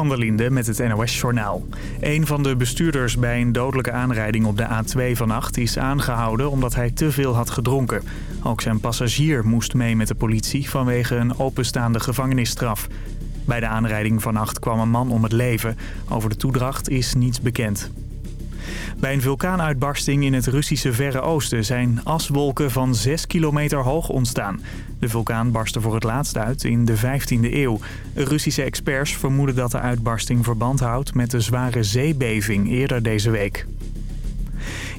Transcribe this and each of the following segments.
van der Linde met het NOS-journaal. Een van de bestuurders bij een dodelijke aanrijding op de A2 vannacht is aangehouden omdat hij te veel had gedronken. Ook zijn passagier moest mee met de politie vanwege een openstaande gevangenisstraf. Bij de aanrijding vannacht kwam een man om het leven. Over de toedracht is niets bekend. Bij een vulkaanuitbarsting in het Russische Verre Oosten zijn aswolken van 6 kilometer hoog ontstaan. De vulkaan barstte voor het laatst uit in de 15e eeuw. Russische experts vermoeden dat de uitbarsting verband houdt met de zware zeebeving eerder deze week.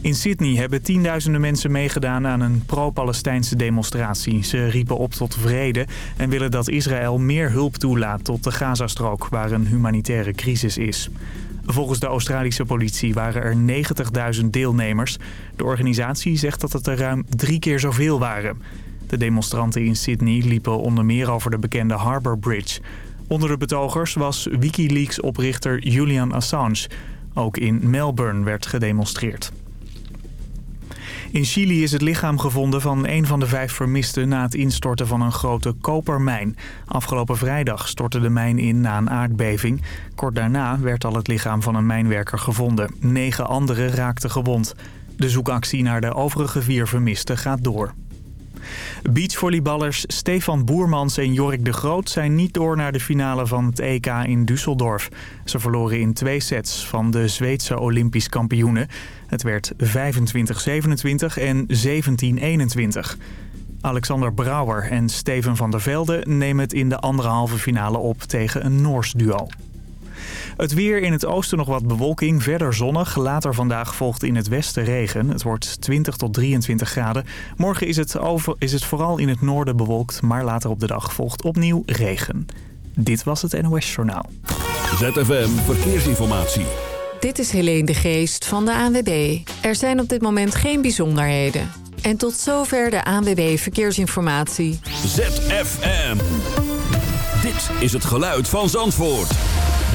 In Sydney hebben tienduizenden mensen meegedaan aan een pro-Palestijnse demonstratie. Ze riepen op tot vrede en willen dat Israël meer hulp toelaat tot de Gazastrook, waar een humanitaire crisis is. Volgens de Australische politie waren er 90.000 deelnemers. De organisatie zegt dat het er ruim drie keer zoveel waren. De demonstranten in Sydney liepen onder meer over de bekende Harbour Bridge. Onder de betogers was Wikileaks-oprichter Julian Assange. Ook in Melbourne werd gedemonstreerd. In Chili is het lichaam gevonden van een van de vijf vermisten na het instorten van een grote kopermijn. Afgelopen vrijdag stortte de mijn in na een aardbeving. Kort daarna werd al het lichaam van een mijnwerker gevonden. Negen anderen raakten gewond. De zoekactie naar de overige vier vermisten gaat door. Beachvolleyballers Stefan Boermans en Jorik de Groot zijn niet door naar de finale van het EK in Düsseldorf. Ze verloren in twee sets van de Zweedse Olympisch kampioenen. Het werd 25-27 en 17-21. Alexander Brouwer en Steven van der Velde nemen het in de andere halve finale op tegen een Noors duo. Het weer in het oosten nog wat bewolking, verder zonnig. Later vandaag volgt in het westen regen. Het wordt 20 tot 23 graden. Morgen is het, over, is het vooral in het noorden bewolkt, maar later op de dag volgt opnieuw regen. Dit was het NOS Journaal. ZFM Verkeersinformatie. Dit is Helene de Geest van de ANWB. Er zijn op dit moment geen bijzonderheden. En tot zover de ANWB Verkeersinformatie. ZFM. Dit is het geluid van Zandvoort.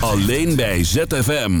Alleen bij ZFM.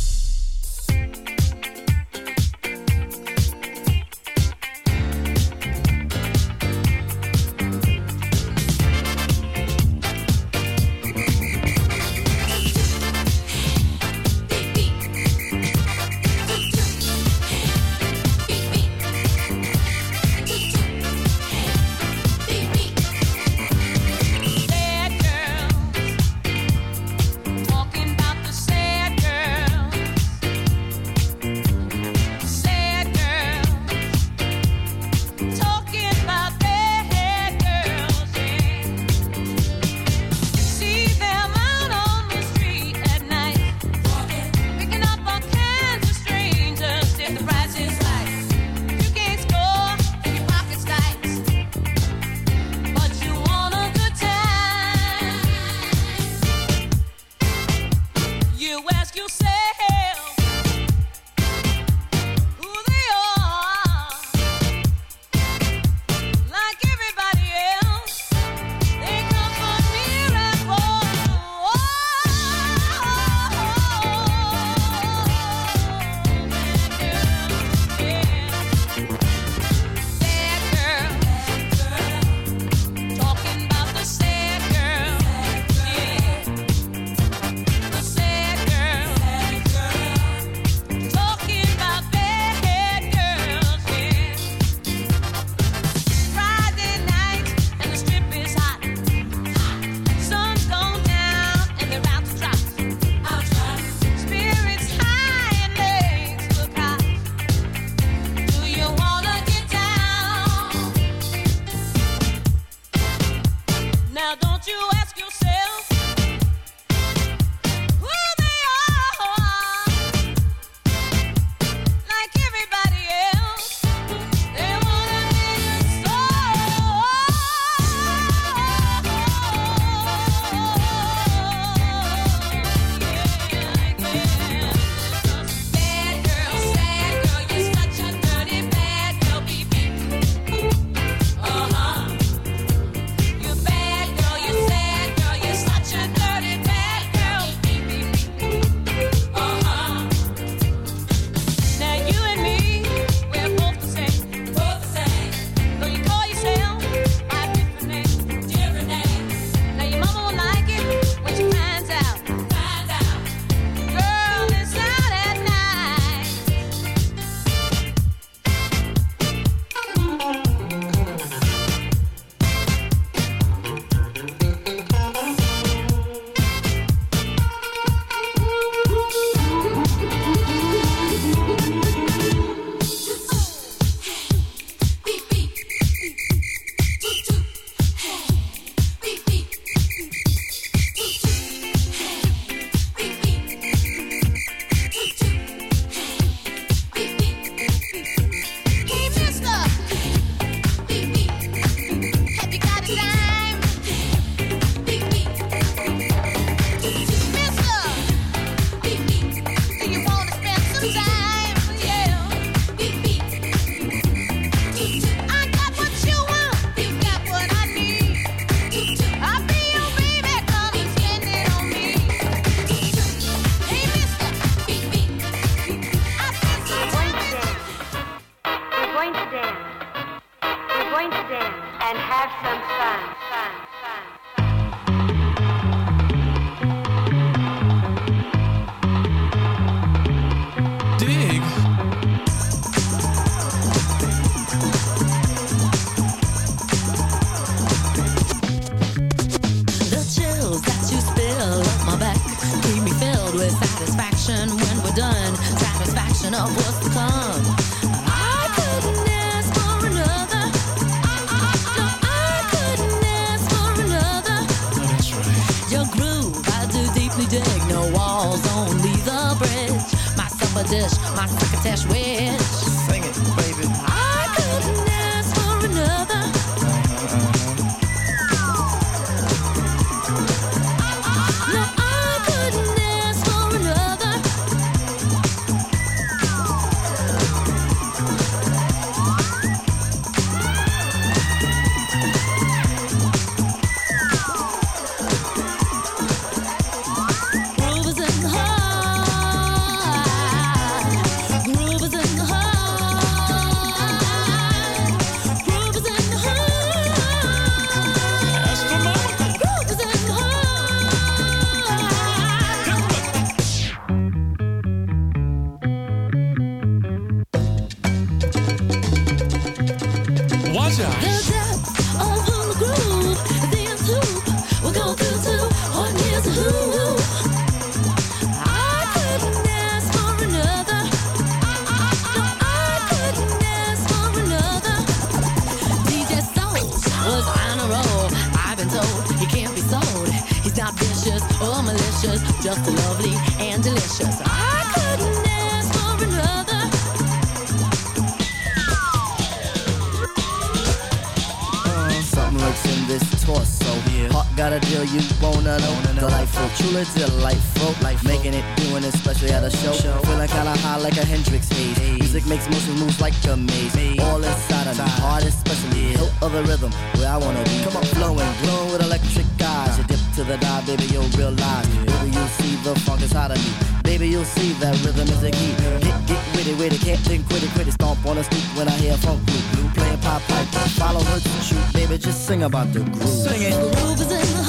no walls, only the bridge. My supper dish, my crocketesh with. Her baby, just sing about the groove. Sing it. The Groove is in the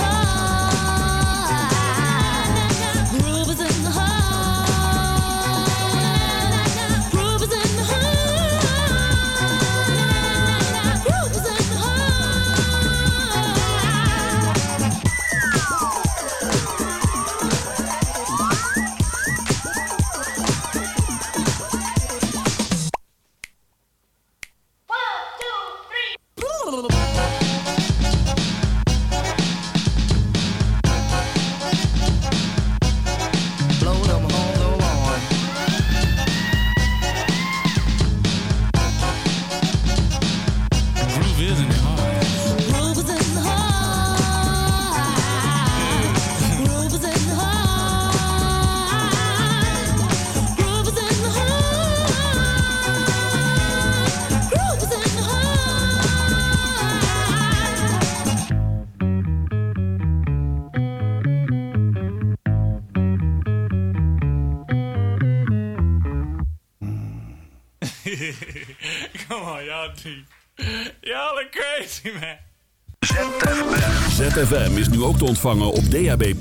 ZFM is nu ook te ontvangen op DAB+.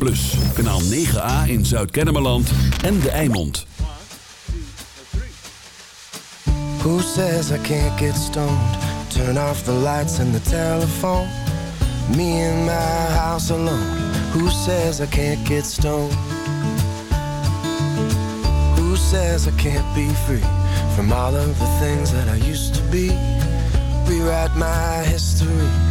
Kanaal 9A in Zuid-Kennemerland en De Eimond. Who says I can't get stoned? Turn off the lights and the telephone. Me in my house alone. Who says I can't get stoned? Who says I can't be free from all of the things that I used to be? Rewrite my history.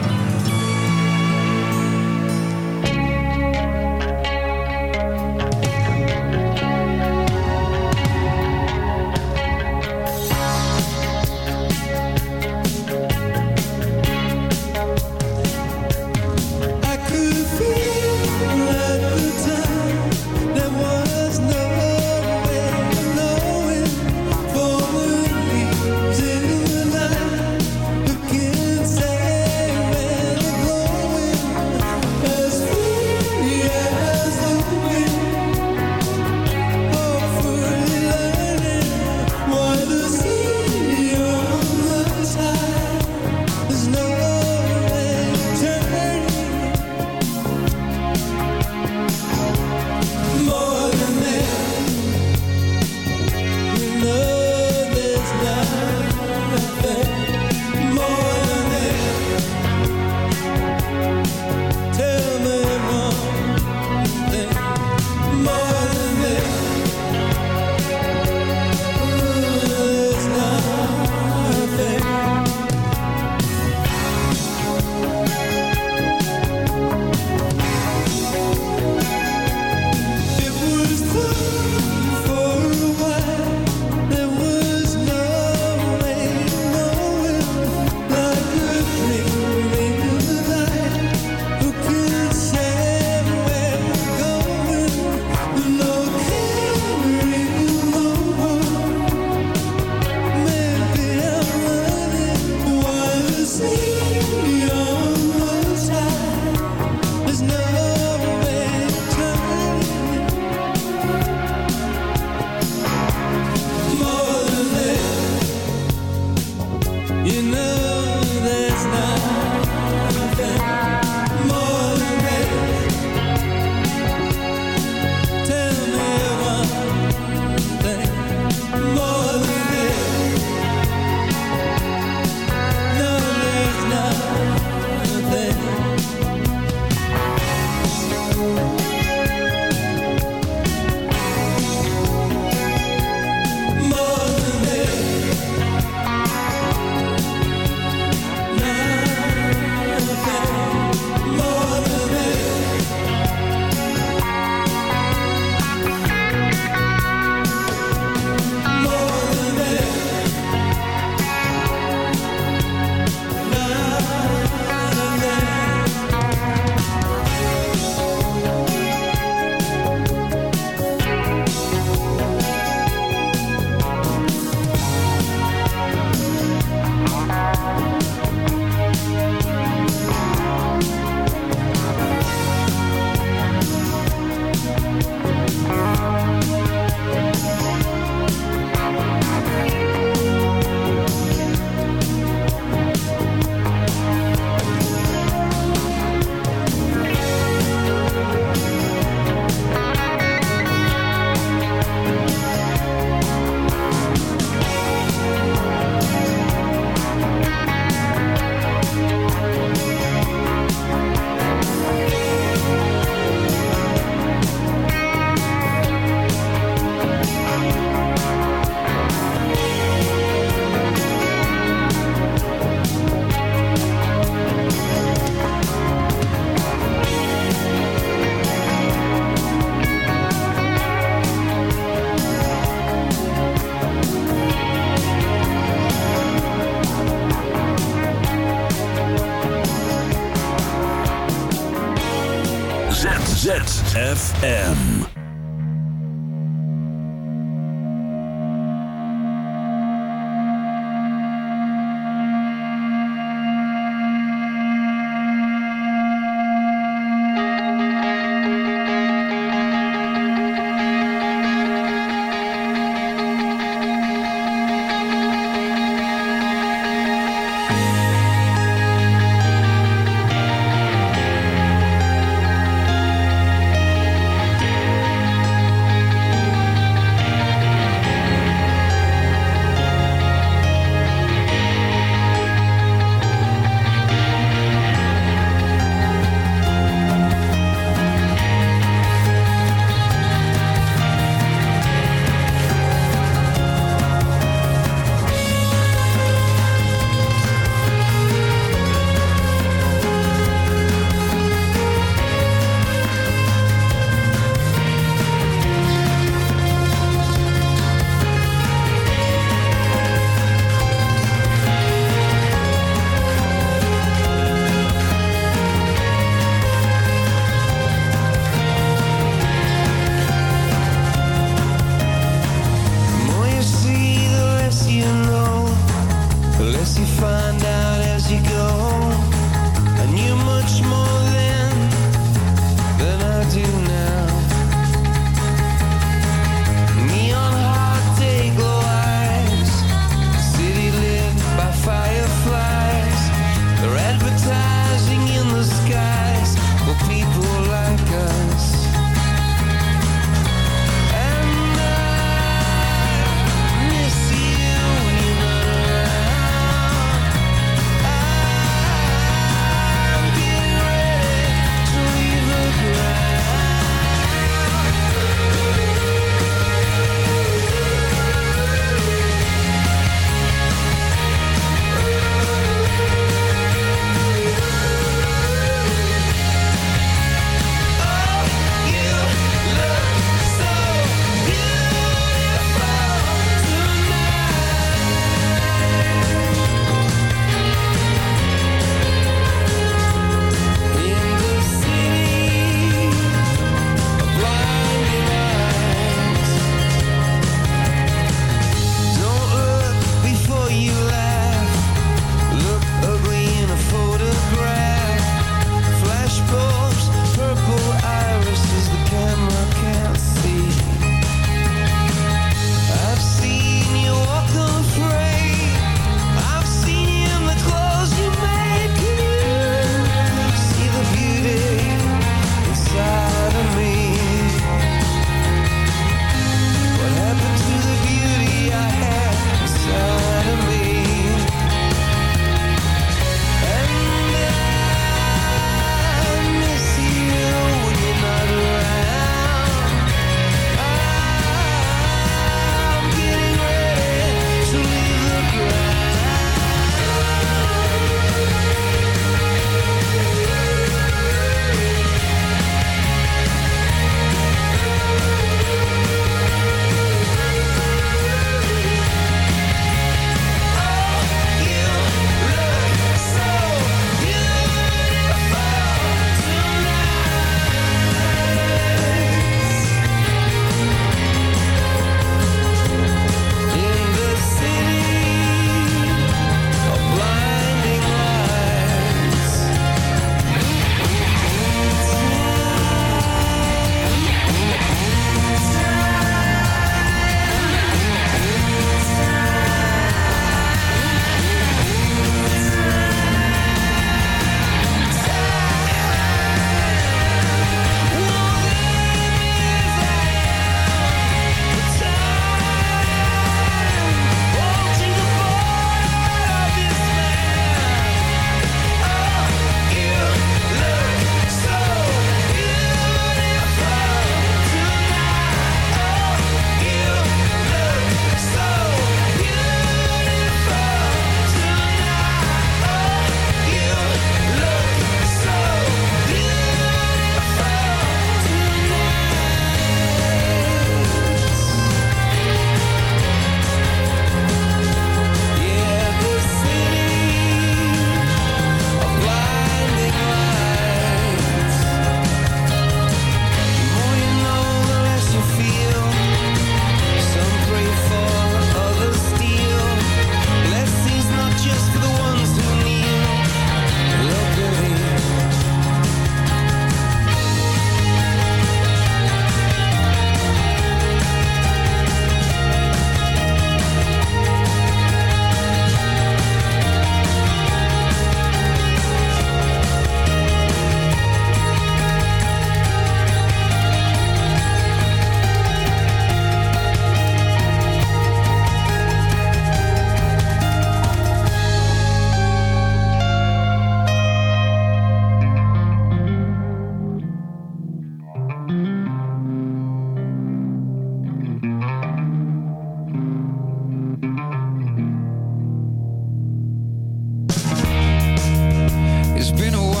It's been a while.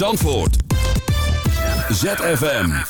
Zandvoort. ZFM.